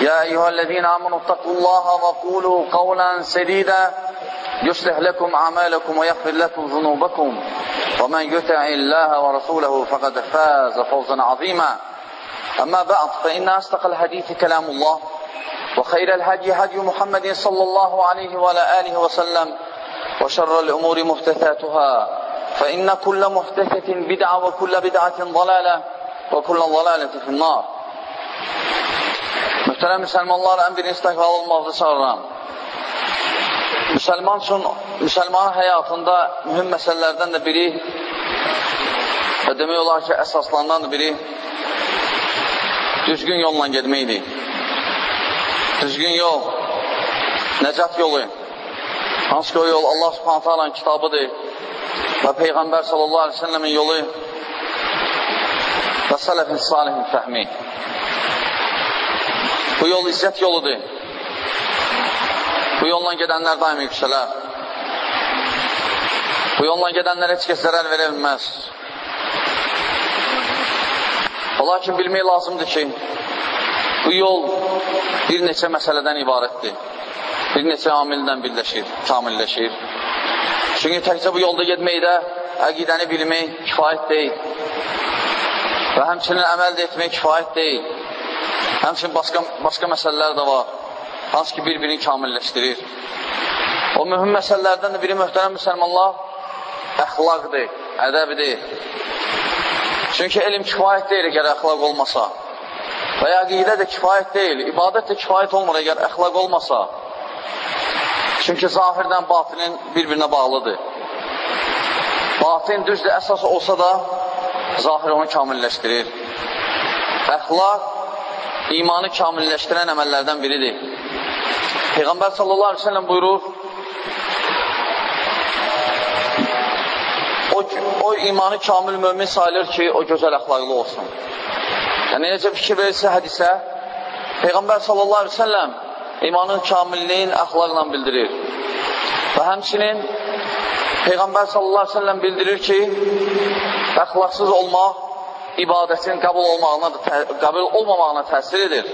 يا أيها الذين آمنوا اتقوا الله وقولوا قولا سديدا. يصلح لكم أعمالكم ويغفر لكم ذنوبكم. ومن يطع الله ورسوله فقد فاز فوزا عظيما. أما بعد فإن أصدق الحديث كلام الله وخير الهدي هدي محمد صلى الله عليه وعلى آله وسلم وشر الأمور محدثاتها فإن كل محدثة بدعة وكل بدعة ضلالة وكل ضلالة في النار. Mühtərəm müsəlmanlar, ən birinci olmaqda çağıram. Müsəlman üçün, müsəlmanın həyatında mühüm məsələlərdən də biri və demək olar ki, əsaslarından da biri düzgün yolla gedməkdir. Düzgün yol, nəcat yolu. Hansı ki, o yol Allah subhanətə alanın kitabıdır və Peyğəmbər sallallahu aleyhi ve sellemin yolu və sələfin salihin fəhmi. Bu yol izzət yoludur. Bu yolla gedənlər daimi yüksələr. Bu yolla gedənlər heç kəs zərər verə bilməz. Lakin bilmək lazımdır ki, bu yol bir neçə məsələdən ibarətdir. Bir neçə amildən birləşir, kamilləşir. Çünki təkcə bu yolda getməkdə əqidəni bilmək kifayət deyil. Və həmçinin əməl də etmək kifayət deyil. Həmçinin başqa, başqa məsələlər də var. Hansı ki, bir-birini kamilləşdirir. O mühüm məsələlərdən də biri möhtərəm müsəlmanlar əxlaqdır, ədəbidir. Çünki elm kifayət deyil əgər əxlaq olmasa. Və ya qidə də kifayət deyil, ibadət də kifayət olmur əgər əxlaq olmasa. Çünki zahirdən batinin bir-birinə bağlıdır. Batin düzdür, əsas olsa da zahir onu kamilləşdirir. Əxlaq imanı kamilləşdirən əməllərdən biridir. Peyğəmbər sallallahu aleyhi ve sellem buyurur, o, o imanı kamil mömin sayılır ki, o gözəl əxlaqlı olsun. Yəni, necə fikir verirsə hədisə, Peyğəmbər sallallahu aleyhi ve sellem imanın kamilliyin əxlaqla bildirir. Və həmçinin Peyğəmbər sallallahu aleyhi ve sellem bildirir ki, əxlaqsız olmaq ibadətin qəbul olmağına, qəbul olmamağına təsir edir.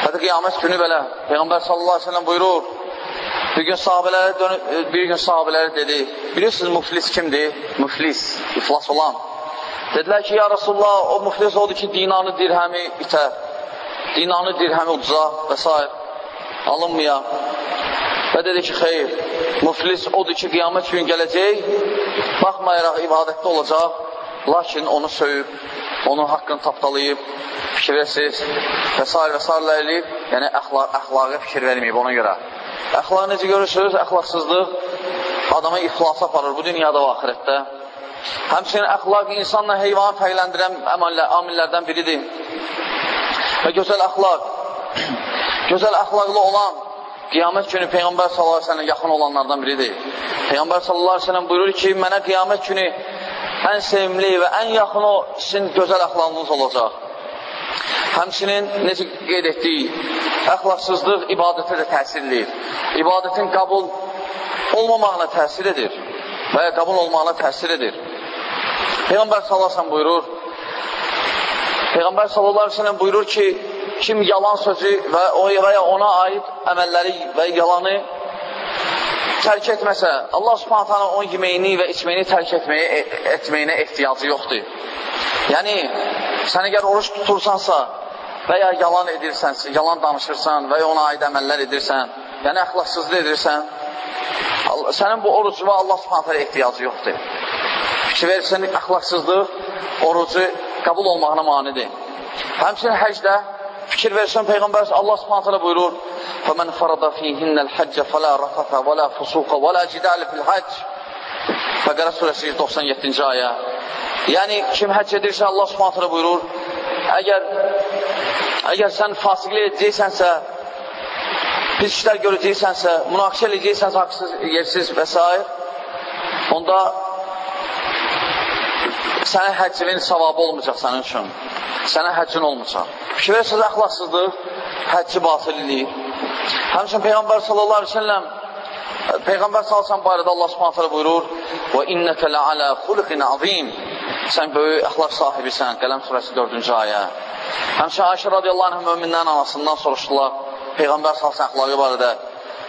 Hətta qiyamət günü belə Peyğəmbər sallallahu əleyhi və səlləm buyurur. Bir gün sahabelərə dönüb, bir gün sahabelərə dedi: "Bilirsiniz müflis kimdir? Müflis, iflas olan." Dedilər ki, ya Rasulullah, o müflis odur ki, dinanı, dirhəmi itər. Dinanı, dirhəmi uca və s. alınmaya. Və dedi ki, xeyr, müflis odur ki, qiyamət gün gələcək, baxmayaraq ibadətdə olacaq, lakin onu söyüb, onun haqqını tapdalayıb, fikir versiz və s. və s. eləyib, yəni əxlaq, əxlaqa fikir verməyib ona görə. Əxlaq necə görürsünüz? Əxlaqsızlıq adamı iflasa aparır bu dünyada və axirətdə. Həmçinin əxlaq insanla heyvanı fərqləndirən amillərdən biridir. Və gözəl əxlaq, gözəl əxlaqlı olan qiyamət günü Peyğəmbər sallallahu aleyhi yaxın olanlardan biridir. Peyğəmbər sallallahu aleyhi buyurur ki, mənə qiyamət günü ən sevimli və ən yaxın o sizin gözəl əxlaqınız olacaq. Həmçinin, necə qeyd etdik, əxlaqsızlıq ibadətə də təsir edir. İbadətin qəbul olmamağına təsir edir və ya qəbul olmağına təsir edir. Peyğəmbər sallallahu buyurur, Peyğəmbər sallallahu buyurur ki, kim yalan sözü və, o, və ya ona aid əməlləri və yalanı tərk etməsə, Allah subhanətə onun yeməyini və içməyini tərk etməyə, e, etməyinə ehtiyacı yoxdur. Yəni, sən əgər oruç tutursansa və ya yalan edirsənsə, yalan danışırsan və ya ona aid əməllər edirsən, yəni əxlaqsızlıq edirsən, sənin bu orucuna Allah subhanətə ehtiyacı yoxdur. Fikir verirsən, əxlaqsızlıq orucu qəbul olmağına manidir. Həmçinin həcdə Fikir versən, Peyğəmbər Allah subhanətələ buyurur, فَمَنْ فَرَضَ فِيهِنَّ الْحَجَّ فَلَا رَفَثَ وَلَا فُسُوقَ وَلَا جِدَالِ فِي الْحَجِّ Bəqərə surəsi 97-ci ayə. Yəni, kim həcc edirsə, Allah subhanətələ buyurur, əgər, əgər sən fasiqlik edəcəksənsə, pis işlər görəcəksənsə, münaqişə edəcəksənsə, haqsız, yersiz və s. onda sənin həccinin savabı olmayacaq sənin üçün. Sənə həccin olmayacaq. Fikir verirsiniz, əxlaqsızlıq, həcci batil eləyir. Həmçin Peyğəmbər sallallahu aleyhi ve selləm Peyğəmbər salsan barədə Allah subhanətələ buyurur Və innəkə ləalə xuluqin azim Sən böyük əxlaq sahibisən, Qələm surəsi 4-cü ayə. Həmçə Ayşə radiyallahu anh mümindən anasından soruşdular Peyğəmbər salsan əxlaqı barədə.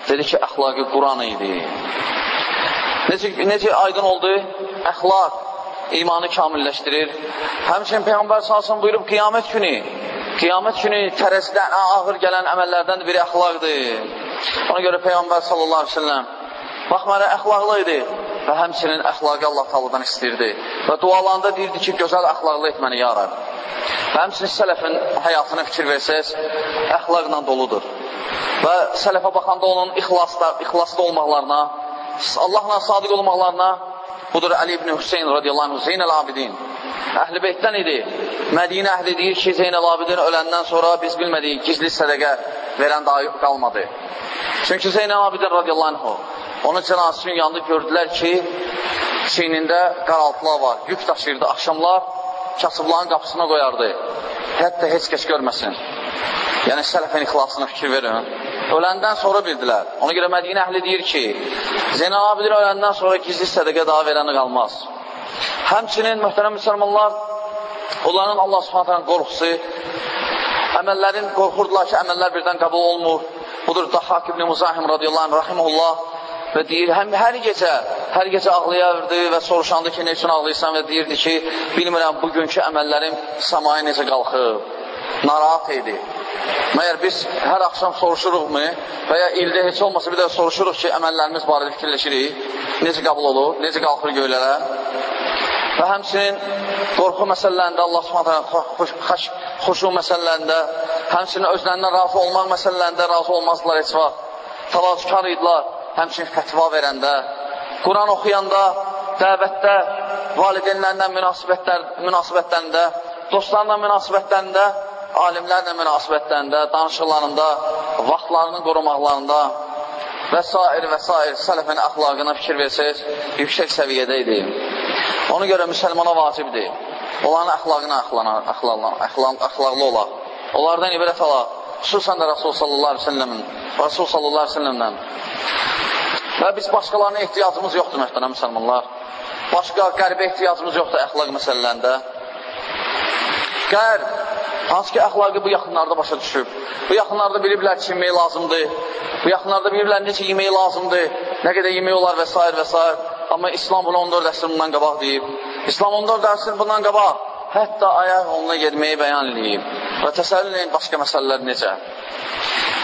Dedi ki, əxlaqı Quran idi. Necə, necə aydın oldu? Əxlaq imanı kamilləşdirir. Həmçinin Peyğəmbər salsan buyurub qiyamət günü Qiyamət günü tərəzidən ağır gələn əməllərdən biri əxlaqdır. Ona görə Peyğəmbər sallallahu aleyhi ve sellem baxmayaraq əxlaqlı idi və həmçinin əxlaqı Allah talıdan istəyirdi. Və dualarında deyirdi ki, gözəl əxlaqlı et məni ya Rəb. Və həmçinin sələfin həyatına fikir versəz, əxlaqla doludur. Və sələfə baxanda onun ixlasda, ixlasda olmaqlarına, Allahla sadiq olmaqlarına budur Əli ibn Hüseyin radiyallahu anh, Hüseyin əl-Abidin. Əhl-i Beytdən idi. Mədinə əhli deyir ki, Zeynəl Abidin öləndən sonra biz bilmədik, gizli sədəqə verən daha qalmadı. Çünki Zeynəl Abidin radiyallahu anh, onun cənasının yanında gördülər ki, çiynində qaraltılar var, yük daşıyırdı. Axşamlar kasıbların qapısına qoyardı. Hətta heç kəs görməsin. Yəni, sələfin ixlasına fikir verin. Öləndən sonra bildilər. Ona görə Mədinə əhli deyir ki, Zeynəl Abidin öləndən sonra gizli sədəqə daha verəni qalmaz. Həmçinin, mühtərəm müsəlmanlar, onların Allah subhanətən qorxusu, əməllərin qorxurdular ki, əməllər birdən qəbul olmur. Budur, Dahhak ibn Muzahim radiyallahu anh, rahimullah və deyir, həm hər gecə, hər gecə ağlayardı və soruşandı ki, ne üçün ağlayırsan və deyirdi ki, bilmirəm, bugünkü əməllərim səmaya necə qalxıb, narahat idi. Məyər biz hər axşam soruşuruqmu və ya ildə heç olmasa bir də soruşuruq ki, əməllərimiz barədə fikirləşirik, necə qəbul olur, necə qalxır göylərə. Və həmçinin qorxu məsələlərində Allah subhanətə xoşu məsələlərində, həmçinin özlərindən razı olmaq məsələlərində razı olmazdılar heç vaxt. Təvazükar idilər, həmçinin fətva verəndə, Quran oxuyanda, dəvətdə, valideynlərlə münasibətlər, münasibətlərində, dostlarla münasibətlərində, alimlərlə münasibətlərində, danışıqlarında, vaxtlarını qorumaqlarında və s. və s. sələfin əxlaqına fikir versəz, yüksək səviyyədə idi. Ona görə müsəlmana vacibdir. Onların əxlaqına əxlaqlı olar. Onlardan ibrət alaq. Xüsusən də Rasul sallallahu aleyhi ve sellemin, Rasul sallallahu aleyhi ve sellemdən. Və biz başqalarına ehtiyacımız yoxdur, mühtərəm müsəlmanlar. Başqa qəribə ehtiyacımız yoxdur əxlaq məsələlərində. Qərb, hansı ki, əxlaqı bu yaxınlarda başa düşüb. Bu yaxınlarda biliblər ki, yemək lazımdır. Bu yaxınlarda biliblər necə yemək lazımdır, nə qədər yemək olar və s. və s. Amma İslam bunu 14 əsr bundan qabaq deyib. İslam 14 əsr bundan qabaq hətta ayaq yoluna getməyi bəyan edib. Və təsəllül edin başqa məsələlər necə.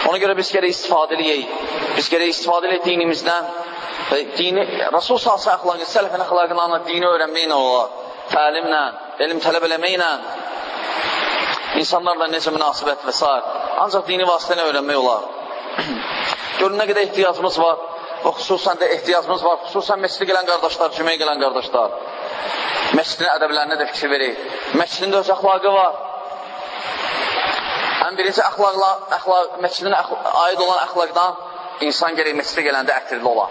Ona görə biz gərək istifadə edəyik. Biz gərək istifadə edək dinimizdən və dini, Rasul salsa əxlaqı, sələfin əxlaqına dini öyrənməklə olar. Təlimlə, elm tələb eləməklə, insanlarla necə münasibət və s. Ancaq dini vasitə ilə öyrənmək olar. Görün nə qədər ehtiyacımız var və xüsusən də ehtiyacımız var, xüsusən məscidə gələn qardaşlar, cüməyə gələn qardaşlar. Məscidin ədəblərinə də fikir verir. Məscidin də öz əxlaqı var. Ən birinci əxlaqla, əxlaq, məscidin əxlaq, aid olan əxlaqdan insan gerək məscidə gələndə ətirli ola.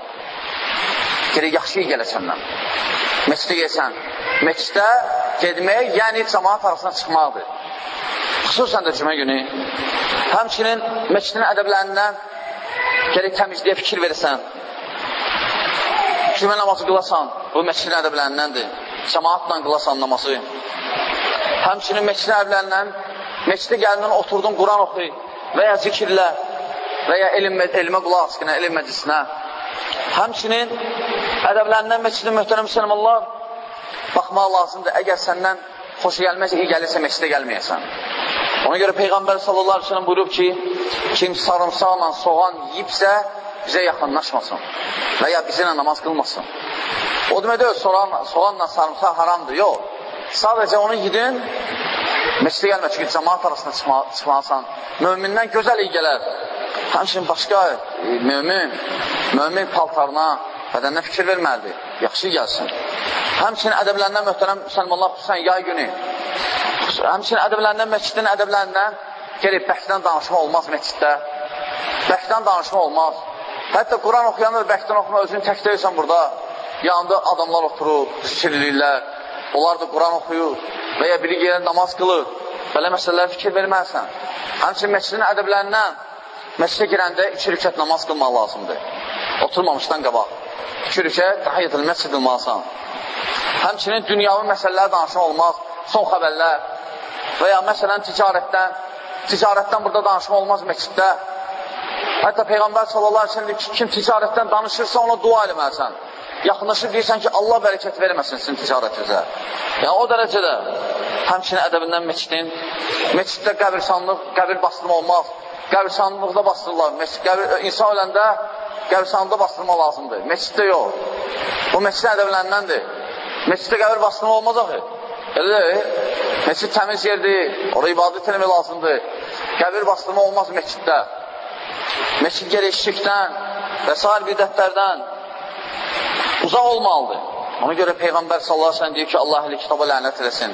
Gerək yaxşı gələ səndən. Məscidə gəlsən. Məscidə gedmək, yəni cəmaat arasına çıxmaqdır. Xüsusən də cümə günü. Həmçinin məscidin ədəblərindən Gerək təmizliyə fikir versən. Cümə namazı qılasan, bu məscidin ədəblərindəndir. Cəmaatla qılasan namazı. Həmçinin məscidin ədəblərindən, məscidə gəlindən oturdun, Quran oxuy və ya zikirlə və ya elm, elmə qulaq asqına, elm məclisinə. Həmçinin ədəblərindən məscidin möhtərəm müsəlmanlar baxmaq lazımdır. Əgər səndən xoş gəlməz, iyi gəlirsə məscidə gəlməyəsən. Ona görə Peyğəmbər sallallahu aleyhi ve sellem buyurub ki, kim sarımsaqla soğan yiyibsə, bizə yaxınlaşmasın və ya bizimlə namaz qılmasın. O demək deyil, soğan, soğanla sarımsaq haramdır, yox. Sadəcə onu yedin Məscidə gəlmə ki, cəmaat arasında çıxma, çıxmasan. Mömindən gözəl iyi gələr. Həmçinin başqa e, mömin, mömin paltarına, bədəninə fikir verməlidir. Yaxşı gəlsin. Həmçinin ədəblərindən möhtərəm müsəlmanlar xüsusən yay günü. Həmçinin ədəblərindən, məscidin ədəblərindən gelib bəhsdən danışma olmaz məsciddə. Bəhsdən danışma olmaz. Hətta Quran oxuyanlar bəhsdən oxuma özünü tək deyilsən burada. Yanında adamlar oturur, fikirləyirlər. Onlar da Quran oxuyur və ya biri gələn namaz qılır. Belə məsələlərə fikir verməlisən. Həmçinin məscidin ədəblərindən məscidə girəndə iki rükət namaz qılmaq lazımdır. Oturmamışdan qabaq. İki rükət tahiyyətül məscid qılmalısan. Həmçinin dünyavi məsələlər danışma olmaz. Son xəbərlər və ya məsələn ticarətdən, ticarətdən burada danışma olmaz məsciddə. Hətta Peyğəmbər sallallahu aleyhi ve sellem ki, kim ticarətdən danışırsa ona dua eləməlisən. Yaxınlaşıb deyirsən ki, Allah bərəkət verməsin sizin ticarətinizə. Yəni, o dərəcədə həmçinin ədəbindən meçidin, meçiddə qəbirsanlıq, qəbir bastırma olmaz. Qəbirsanlıqda bastırırlar. Meçid, qəbir, insan öləndə qəbirsanlıqda bastırma lazımdır. Meçiddə yox. Bu meçidin ədəblərindəndir. Meçiddə qəbir bastırma olmaz axı. Elə. Meçid təmiz yerdir. Orada ibadət eləmək lazımdır. Qəbir bastırma olmaz meçiddə. Məscid gəlir şirkdən və s. bidətlərdən uzaq olmalıdır. Ona görə Peyğəmbər sallallahu əleyhi və səlləm deyir ki, Allah əhli kitaba lənət eləsin.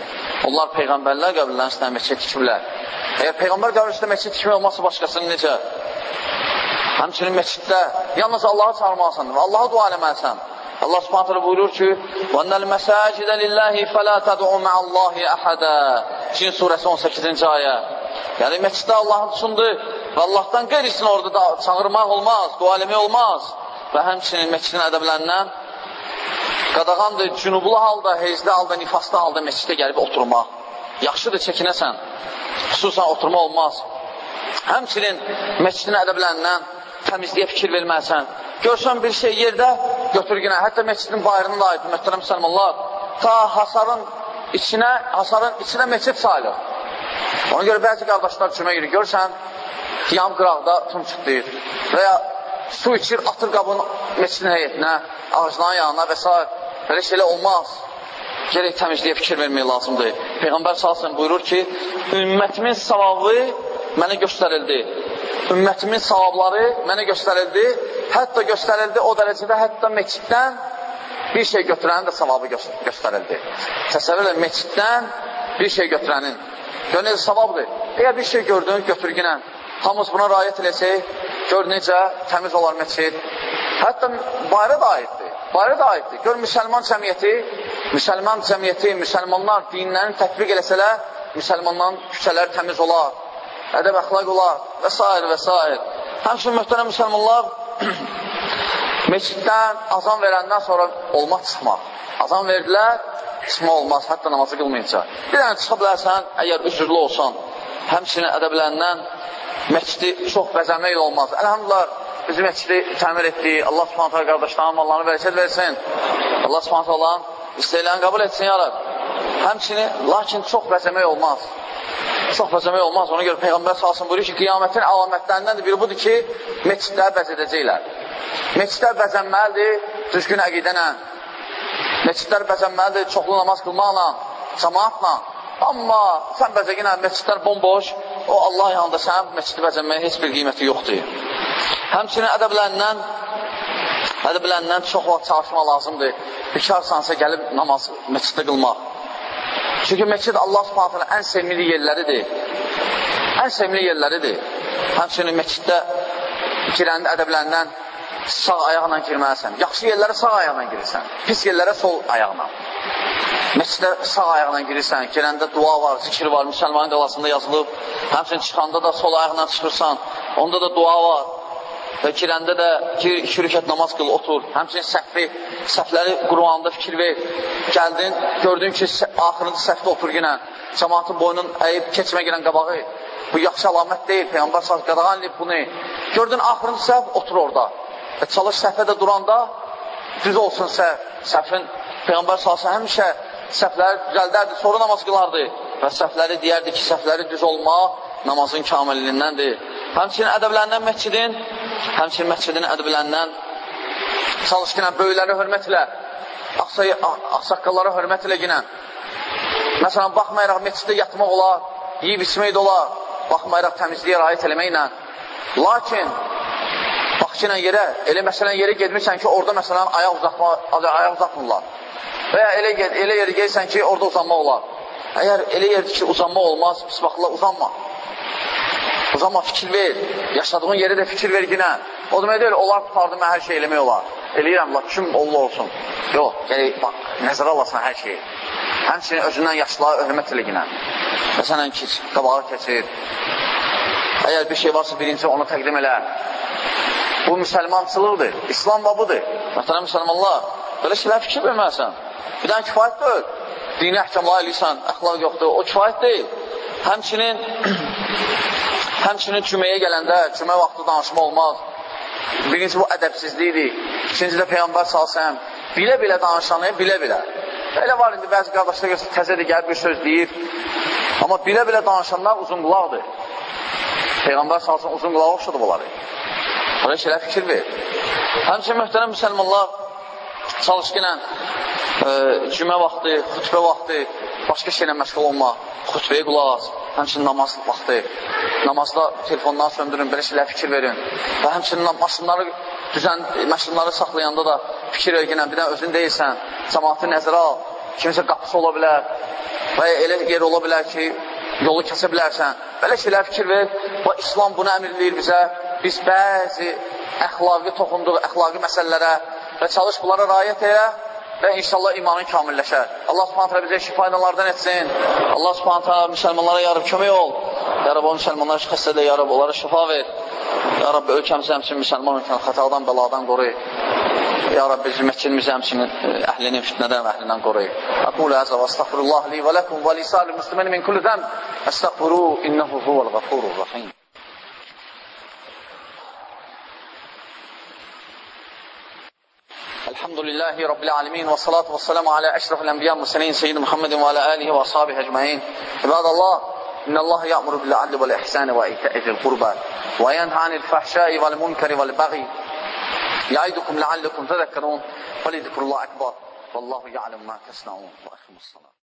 Onlar peyğəmbərlər qəbirlərinin üstünə məscid tikiblər. Əgər peyğəmbər qəbirlərinin üstünə məscid tikmək olmasa başqasının necə? Həmçinin məsciddə yalnız Allahı çağırmalısan və Allaha dua eləməlisən. Allah Subhanahu taala buyurur ki: "Vannal mesacidə lillahi fala tad'u ma'allahi ahada." Cin surəsi 18-ci ayə. Yəni məsciddə Allahın üçündür. Allahdan qeyrisini orada da çağırmaq olmaz, dua eləmək olmaz. Və həmçinin məscidin ədəblərindən qadağandır, cünublu halda, heyzli halda, nifaslı halda məsciddə gəlib oturmaq. Yaxşıdır, çəkinəsən. Xüsusən oturma olmaz. Həmçinin məscidin ədəblərindən təmizliyə fikir verməlisən. Görsən bir şey yerdə, götür günə. Hətta məscidin bayırına da aid, mühtərəm müsəlmanlar, ta hasarın içinə, hasarın içinə məscid sayılır. Ona görə bəzi qardaşlar cümə girir. Görsən, qiyam qıraqda tumçuq deyir. Və ya su içir, atır qabını məscidin həyətinə, ağacların yanına və s. Belə şeylə olmaz. Gerək təmizliyə fikir vermək lazımdır. Peyğəmbər salsın buyurur ki, ümmətimin savabı mənə göstərildi. Ümmətimin savabları mənə göstərildi. Hətta göstərildi o dərəcədə, hətta meçiddən bir şey götürənin də savabı gö göstərildi. Təsəvvür edin, meçiddən bir şey götürənin. Gör necə savabdır. Əgər bir şey gördün, götür ginən. Hamımız buna rayət eləsək, gör necə təmiz olar meçid. Hətta bayra da aiddir. Bayra da aiddir. Gör, müsəlman cəmiyyəti, müsəlman cəmiyyəti, müsəlmanlar dinlərini tətbiq eləsələr, müsəlmanların küçələri təmiz olar, ədəb əxlaq olar və s. və s. Həmçinin mühtərəm müsəlmanlar meçiddən azan verəndən sonra olmaz çıxmaq. Azan verdilər, çıxmaq olmaz, hətta namazı qılmayınca. Bir dənə çıxa bilərsən, əgər üzrlü olsan, həmçinin ədəblərindən məscidi çox bəzəmək olmaz. Əlhamdülillah, bizi məscidi təmir etdi. Allah subhanətə qardaşlarım, Allahını bərəkət versin. Allah subhanətə olan istəyiləni qəbul etsin, yarab. Həmçinin, lakin çox bəzəmək olmaz. Çox bəzəmək olmaz. Ona görə Peyğəmbər salsın buyurur ki, qiyamətin əlamətlərindən biri budur ki, meçidləri bəzədəcəklər. Meçidlər bəzənməlidir düzgün əqidənə. Meçidlər bəzənməlidir çoxlu namaz qılmaqla, cəmaatla. Amma sən bəzəginə meçidlər bomboş, o Allah yanında sənin meçidi bəzənməyə heç bir qiyməti yoxdur. Həmçinin ədəblərindən ədəblərindən çox vaxt çalışma lazımdır. Bikarsansa gəlib namaz meçiddə qılmaq. Çünki məscid Allah subhanətlə ən sevimli yerləridir. Ən sevimli yerləridir. Həmçinin məsciddə girəndə ədəblərindən sağ ayaqla girməlisən. Yaxşı yerlərə sağ ayaqla girirsən. Pis yerlərə sol ayaqla. Məscidə sağ ayaqla girirsən. Girəndə dua var, zikir var, müsəlmanın qalasında yazılıb. Həmçinin çıxanda da sol ayaqla çıxırsan. Onda da dua var və girəndə də gir, iki rükət namaz qıl, otur. Həmçinin səhvi, səhvləri Quranda fikir ver. Gəldin, gördün ki, axırıncı səhvdə otur yenə. Cəmatın boynun əyib keçmə gələn qabağı. Bu yaxşı əlamət deyil. Peyğəmbər səhv qadağan edib bunu. Gördün, axırıncı səhv, otur orada. Və çalış səhvədə duranda düz olsun səhv. Səhvin Peyğəmbər salsa həmişə səhvləri düzəldərdi, sonra namaz qılardı və səhvləri deyərdi ki, səhvləri düz olmaq namazın kamilliyindəndir. Həmçinin ədəblərindən məscidin, həmçinin məscidin ədəblərindən çalışqınə böyükləri hörmət ilə, axsaqqallara hörmət ilə ginən. Məsələn, baxmayaraq meçiddə yatmaq olar, yiyib içmək də olar, baxmayaraq təmizliyə rayət eləməklə. Lakin, baxçı ilə yerə, elə məsələn yerə gedmirsən ki, orada məsələn ayaq uzatma, ayaq uzatmırlar. Və ya elə, elə yerə gelsən ki, orada uzanmaq olar. Əgər elə yerdir ki, uzanmaq olmaz, pis baxırlar, uzanma. Uzanma, fikir ver. Yaşadığın yeri də fikir ver yine. O demək deyil, onlar tutardı, mən hər şey eləmək olar. Eləyirəm, la, kim olur olsun. Yox, gəlir, bax, nəzərə alasan hər şeyi. Həmçinin özündən yaşlılara hörmət elə yine. Məsələn, keç, qabağa keçir. Əgər bir şey varsa, birinci onu təqdim elə. Bu müsəlmançılıqdır, İslam babıdır. Məsələn, müsəlmanlar, belə şeylər fikir verməlisən. Bir dənə kifayət deyil. Dini əhkamlar eləyirsən, əxlaq yoxdur, o kifayət deyil. Həmçinin Həmçinin cüməyə gələndə, cümə vaxtı danışma olmaz. Birinci bu ədəbsizlikdir. İkinci də Peyğəmbər salsəm, bilə-bilə danışanı, bilə-bilə. Elə var indi bəzi qardaşlar görsə təzədir gəlib bir söz deyir. Amma bilə-bilə danışanlar uzun qulaqdır. Peyğəmbər salsın uzun qulağı oxşadı bunları. Belə şeylər fikir ver. Həmçinin möhtərəm müsəlmanlar e, cümə vaxtı, xütbə vaxtı başqa şeylə məşğul olmaq, xütbəyə qulaq as, həmçinin namaz vaxtı, namazda telefonları söndürün, belə şeylər fikir verin. Və həmçinin maşınları düzən, maşınları saxlayanda da fikir verginə, bir də özün deyilsən, cəmatı nəzərə al, kimisə qapısı ola bilər və ya elə yer ola bilər ki, yolu kəsə bilərsən, belə şeylər fikir ver və İslam bunu əmr edir bizə, biz bəzi əxlaqi toxunduq, əxlaqi məsələlərə və çalış bunlara rayət elə və inşallah imanın kamilləşər. Allah subhanətlə bizə şifa inalardan etsin. Allah subhanətlə müsəlmanlara yarıb kömək ol. Ya Rabbi, o müsəlmanlar xəstədə yarıb, onlara şifa ver. Ya Rabbi, ölkəmizi həmçinin müsəlman ölkəni xətadan, bəladan qoruy. Ya Rabbi, zümətçilimizi həmçinin əhlinin fitnədən və əhlindən qoruy. Aqulu əzə və astəxfirullah li və ləkum və lisali müslimin min kulli zəm. Əstəxfiru, innəhu huvəl الحمد لله رب العالمين والصلاة والسلام على أشرف الأنبياء والمرسلين سيدنا محمد وعلى آله وأصحابه أجمعين. عباد الله إن الله يأمر بالعدل والإحسان وإيتاء ذي القربى وينهى عن الفحشاء والمنكر والبغي يعيدكم لعلكم تذكرون ولذكر الله أكبر. والله يعلم ما تصنعون وأقم الصلاة.